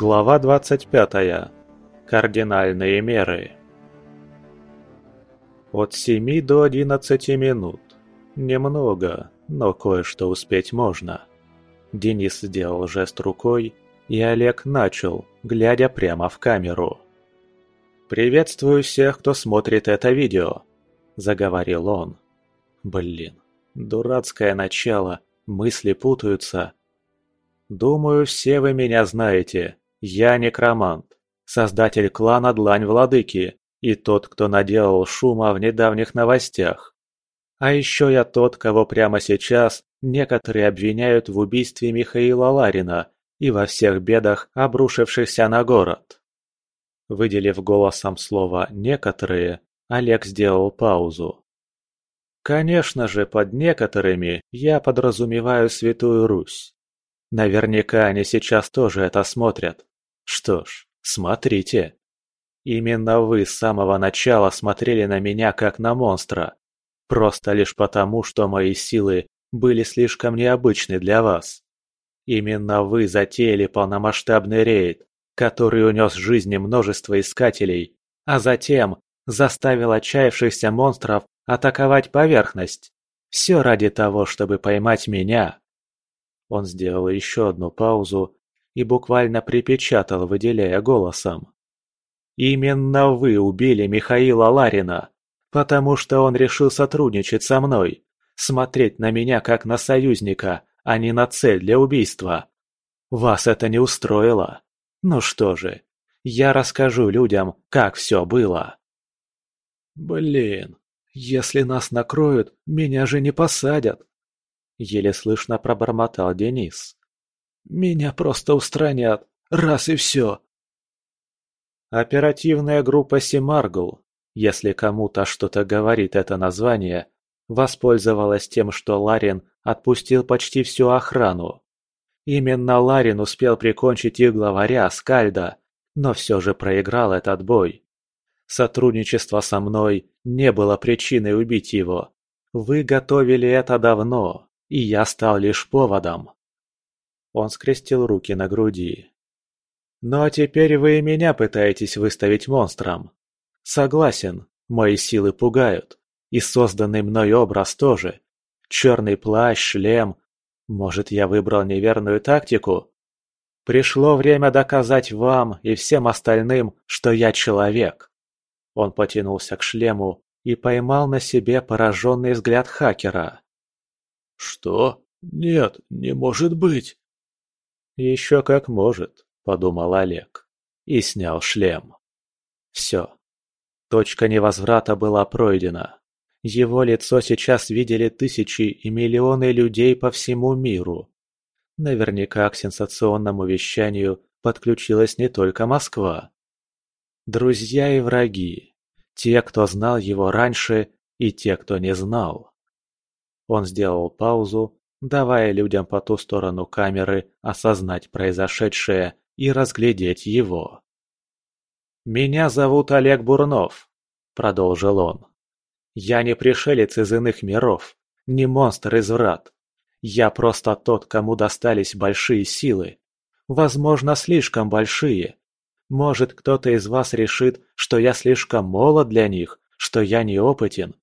Глава 25. Кардинальные меры. От 7 до 11 минут. Немного, но кое-что успеть можно. Денис сделал жест рукой, и Олег начал, глядя прямо в камеру. «Приветствую всех, кто смотрит это видео», – заговорил он. «Блин, дурацкое начало, мысли путаются. Думаю, все вы меня знаете, я некромант, создатель клана Длань Владыки и тот, кто наделал шума в недавних новостях. А еще я тот, кого прямо сейчас некоторые обвиняют в убийстве Михаила Ларина и во всех бедах, обрушившихся на город. Выделив голосом слово «некоторые», Олег сделал паузу. Конечно же, под некоторыми я подразумеваю Святую Русь. Наверняка они сейчас тоже это смотрят. Что ж, смотрите. Именно вы с самого начала смотрели на меня как на монстра. Просто лишь потому, что мои силы были слишком необычны для вас. Именно вы затеяли полномасштабный рейд, который унес жизни множества искателей, а затем заставил отчаявшихся монстров атаковать поверхность. Все ради того, чтобы поймать меня. Он сделал еще одну паузу и буквально припечатал, выделяя голосом. «Именно вы убили Михаила Ларина, потому что он решил сотрудничать со мной, смотреть на меня как на союзника, а не на цель для убийства. Вас это не устроило? Ну что же, я расскажу людям, как все было». «Блин, если нас накроют, меня же не посадят!» Еле слышно пробормотал Денис. «Меня просто устранят, раз и все!» Оперативная группа Симаргл, если кому-то что-то говорит это название, воспользовалась тем, что Ларин отпустил почти всю охрану. Именно Ларин успел прикончить их главаря Скальда, но все же проиграл этот бой. Сотрудничество со мной не было причиной убить его. Вы готовили это давно и я стал лишь поводом. Он скрестил руки на груди. «Ну а теперь вы и меня пытаетесь выставить монстром. Согласен, мои силы пугают. И созданный мной образ тоже. Черный плащ, шлем. Может, я выбрал неверную тактику? Пришло время доказать вам и всем остальным, что я человек». Он потянулся к шлему и поймал на себе пораженный взгляд хакера. «Что? Нет, не может быть!» «Еще как может», — подумал Олег. И снял шлем. Все. Точка невозврата была пройдена. Его лицо сейчас видели тысячи и миллионы людей по всему миру. Наверняка к сенсационному вещанию подключилась не только Москва. Друзья и враги. Те, кто знал его раньше, и те, кто не знал. Он сделал паузу, давая людям по ту сторону камеры осознать произошедшее и разглядеть его. «Меня зовут Олег Бурнов», — продолжил он. «Я не пришелец из иных миров, не монстр из врат. Я просто тот, кому достались большие силы. Возможно, слишком большие. Может, кто-то из вас решит, что я слишком молод для них, что я неопытен,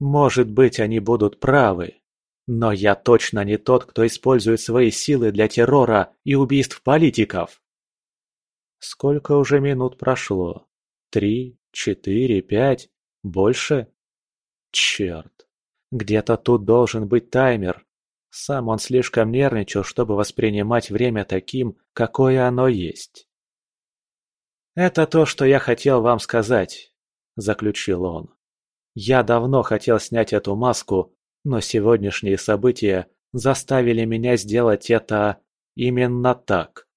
может быть, они будут правы. Но я точно не тот, кто использует свои силы для террора и убийств политиков. Сколько уже минут прошло? Три, четыре, пять? Больше? Черт. Где-то тут должен быть таймер. Сам он слишком нервничал, чтобы воспринимать время таким, какое оно есть. «Это то, что я хотел вам сказать», — заключил он. Я давно хотел снять эту маску, но сегодняшние события заставили меня сделать это именно так.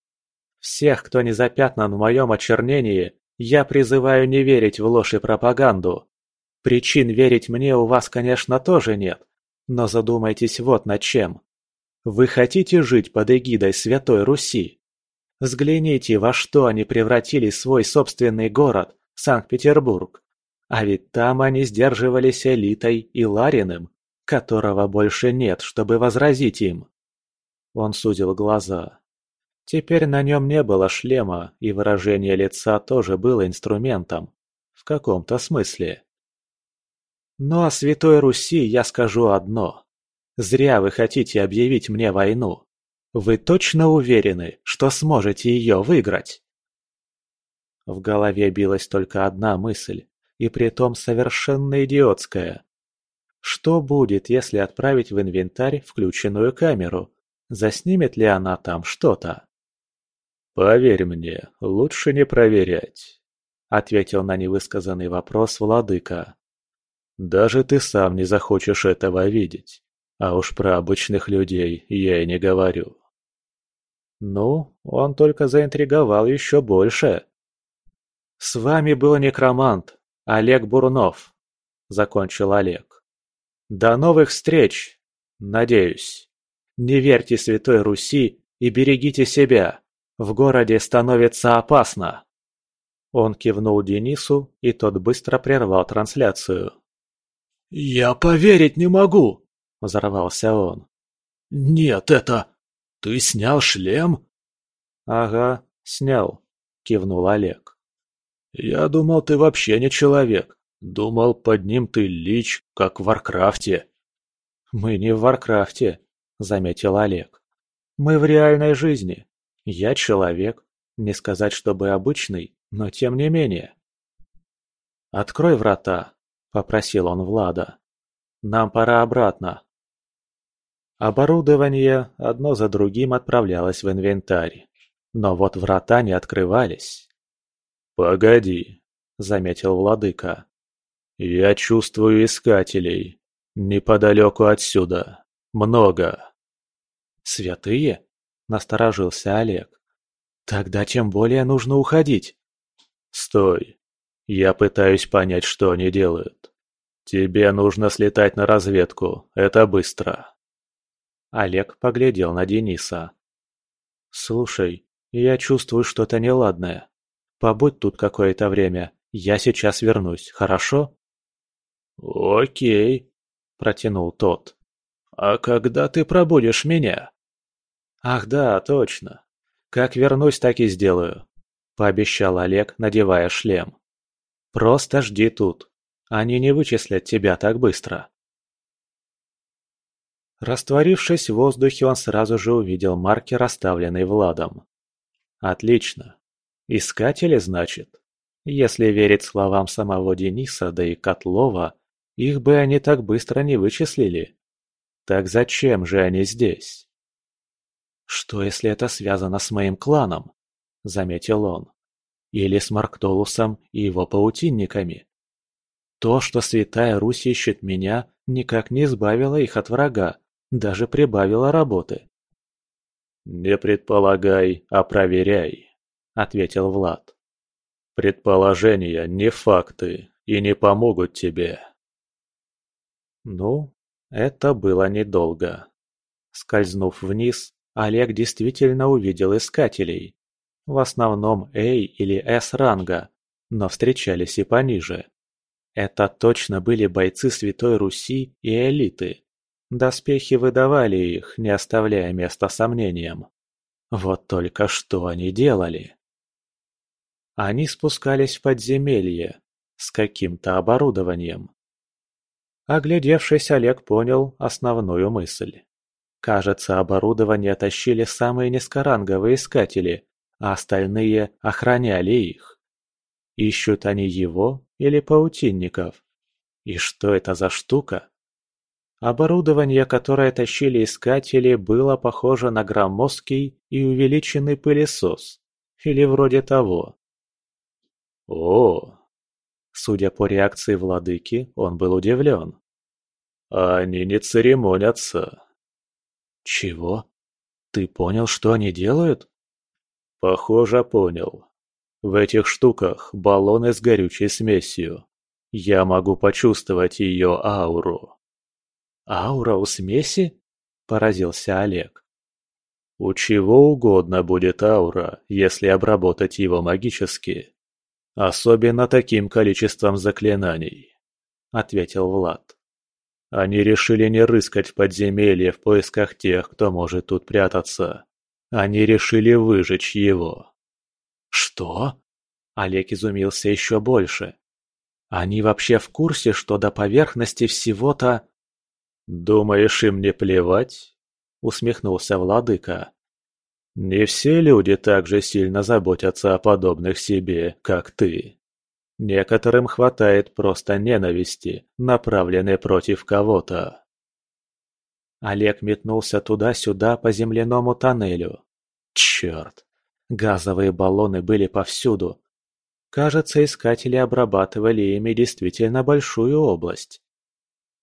Всех, кто не запятнан в моем очернении, я призываю не верить в ложь и пропаганду. Причин верить мне у вас, конечно, тоже нет, но задумайтесь вот над чем. Вы хотите жить под эгидой Святой Руси? Взгляните, во что они превратили свой собственный город, Санкт-Петербург. А ведь там они сдерживались элитой и Лариным, которого больше нет, чтобы возразить им. Он сузил глаза. Теперь на нем не было шлема, и выражение лица тоже было инструментом. В каком-то смысле. Ну о Святой Руси я скажу одно. Зря вы хотите объявить мне войну. Вы точно уверены, что сможете ее выиграть? В голове билась только одна мысль, и притом совершенно идиотская. Что будет, если отправить в инвентарь включенную камеру? Заснимет ли она там что-то? «Поверь мне, лучше не проверять», — ответил на невысказанный вопрос владыка. «Даже ты сам не захочешь этого видеть, а уж про обычных людей я и не говорю». Ну, он только заинтриговал еще больше. «С вами был некромант, Олег Бурнов», — закончил Олег. «До новых встреч, надеюсь. Не верьте Святой Руси и берегите себя. В городе становится опасно». Он кивнул Денису, и тот быстро прервал трансляцию. «Я поверить не могу!» – взорвался он. «Нет, это... Ты снял шлем?» «Ага, снял», – кивнул Олег. «Я думал, ты вообще не человек. Думал, под ним ты лич, как в Warcraft е». «Мы не в Warcraft е», – заметил Олег. «Мы в реальной жизни. Я человек. Не сказать, чтобы обычный, но тем не менее». «Открой врата», – попросил он Влада. «Нам пора обратно». Оборудование одно за другим отправлялось в инвентарь. Но вот врата не открывались. «Погоди», — заметил владыка. «Я чувствую искателей. Неподалеку отсюда. Много». «Святые?» — насторожился Олег. «Тогда тем более нужно уходить». «Стой. Я пытаюсь понять, что они делают. Тебе нужно слетать на разведку. Это быстро». Олег поглядел на Дениса. «Слушай, я чувствую что-то неладное. Побудь тут какое-то время, я сейчас вернусь, хорошо?» «Окей», — протянул тот. «А когда ты пробудешь меня?» «Ах да, точно. Как вернусь, так и сделаю», — пообещал Олег, надевая шлем. «Просто жди тут. Они не вычислят тебя так быстро». Растворившись в воздухе, он сразу же увидел маркер, оставленный Владом. Отлично. Искатели, значит? Если верить словам самого Дениса, да и Котлова, их бы они так быстро не вычислили. Так зачем же они здесь? Что, если это связано с моим кланом? Заметил он. Или с Марктолусом и его паутинниками? То, что Святая Русь ищет меня, никак не избавило их от врага, даже прибавила работы. «Не предполагай, а проверяй», — ответил Влад. «Предположения не факты и не помогут тебе». Ну, это было недолго. Скользнув вниз, Олег действительно увидел искателей. В основном A или S ранга, но встречались и пониже. Это точно были бойцы Святой Руси и элиты. Доспехи выдавали их, не оставляя места сомнениям. Вот только что они делали? Они спускались в подземелье с каким-то оборудованием. Оглядевшись, Олег понял основную мысль. Кажется, оборудование тащили самые низкоранговые искатели, а остальные охраняли их. Ищут они его или паутинников? И что это за штука? Оборудование, которое тащили искатели, было похоже на громоздкий и увеличенный пылесос. Или вроде того. О! Судя по реакции владыки, он был удивлен. Они не церемонятся. Чего? Ты понял, что они делают? Похоже, понял. В этих штуках баллоны с горючей смесью. Я могу почувствовать ее ауру. «Аура у смеси?» – поразился Олег. «У чего угодно будет аура, если обработать его магически. Особенно таким количеством заклинаний», – ответил Влад. «Они решили не рыскать в подземелье в поисках тех, кто может тут прятаться. Они решили выжечь его. Что? Олег изумился еще больше. Они вообще в курсе, что до поверхности всего-то... «Думаешь, им не плевать?» — усмехнулся владыка. «Не все люди так же сильно заботятся о подобных себе, как ты. Некоторым хватает просто ненависти, направленной против кого-то». Олег метнулся туда-сюда по земляному тоннелю. Черт! Газовые баллоны были повсюду. Кажется, искатели обрабатывали ими действительно большую область.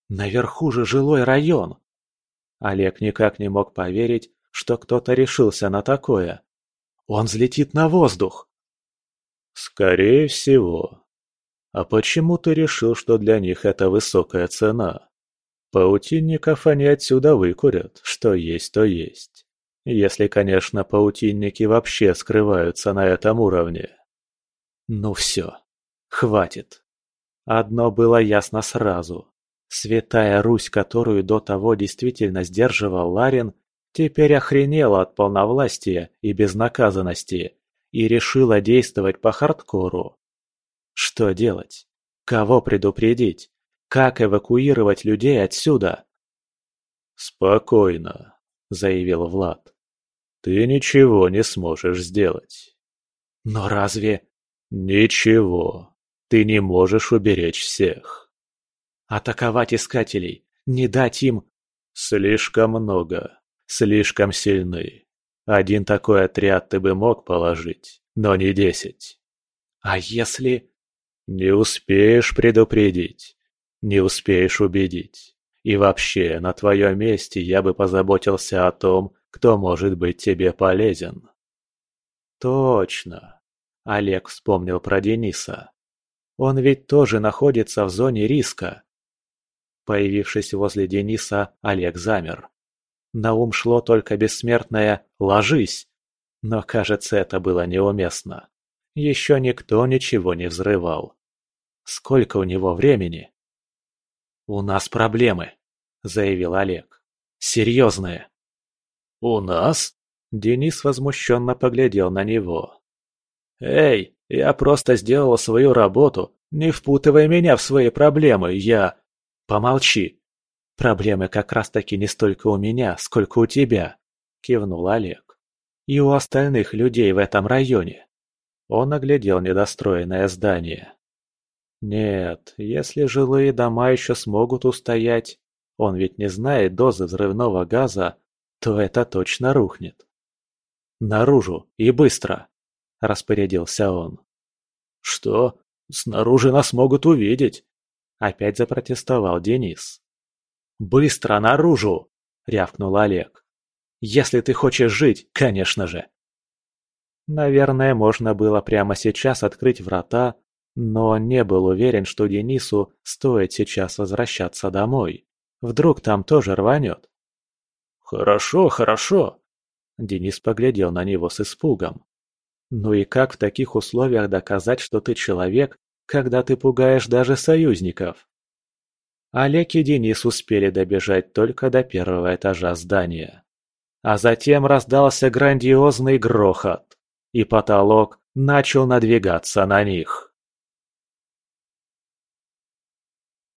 Наверху же жилой район. Олег никак не мог поверить, что кто-то решился на такое. Он взлетит на воздух. Скорее всего. А почему ты решил, что для них это высокая цена? Паутинников они отсюда выкурят, что есть, то есть. Если, конечно, паутинники вообще скрываются на этом уровне. Ну все, хватит. Одно было ясно сразу. Святая Русь, которую до того действительно сдерживал Ларин, теперь охренела от полновластия и безнаказанности и решила действовать по хардкору. Что делать? Кого предупредить? Как эвакуировать людей отсюда? «Спокойно», — заявил Влад. «Ты ничего не сможешь сделать». «Но разве...» «Ничего. Ты не можешь уберечь всех». Атаковать искателей, не дать им... Слишком много, слишком сильны. Один такой отряд ты бы мог положить, но не десять. А если... Не успеешь предупредить, не успеешь убедить. И вообще, на твоем месте я бы позаботился о том, кто может быть тебе полезен. Точно. Олег вспомнил про Дениса. Он ведь тоже находится в зоне риска. Появившись возле Дениса, Олег замер. На ум шло только бессмертное «ложись!», но, кажется, это было неуместно. Еще никто ничего не взрывал. Сколько у него времени? «У нас проблемы», — заявил Олег. «Серьезные». «У нас?» Денис возмущенно поглядел на него. «Эй, я просто сделал свою работу. Не впутывай меня в свои проблемы, я...» «Помолчи. Проблемы как раз-таки не столько у меня, сколько у тебя», – кивнул Олег. «И у остальных людей в этом районе». Он оглядел недостроенное здание. «Нет, если жилые дома еще смогут устоять, он ведь не знает дозы взрывного газа, то это точно рухнет». «Наружу и быстро!» – распорядился он. «Что? Снаружи нас могут увидеть!» Опять запротестовал Денис. «Быстро наружу!» – рявкнул Олег. «Если ты хочешь жить, конечно же!» Наверное, можно было прямо сейчас открыть врата, но не был уверен, что Денису стоит сейчас возвращаться домой. Вдруг там тоже рванет. «Хорошо, хорошо!» Денис поглядел на него с испугом. «Ну и как в таких условиях доказать, что ты человек, когда ты пугаешь даже союзников. Олег и Денис успели добежать только до первого этажа здания. А затем раздался грандиозный грохот, и потолок начал надвигаться на них.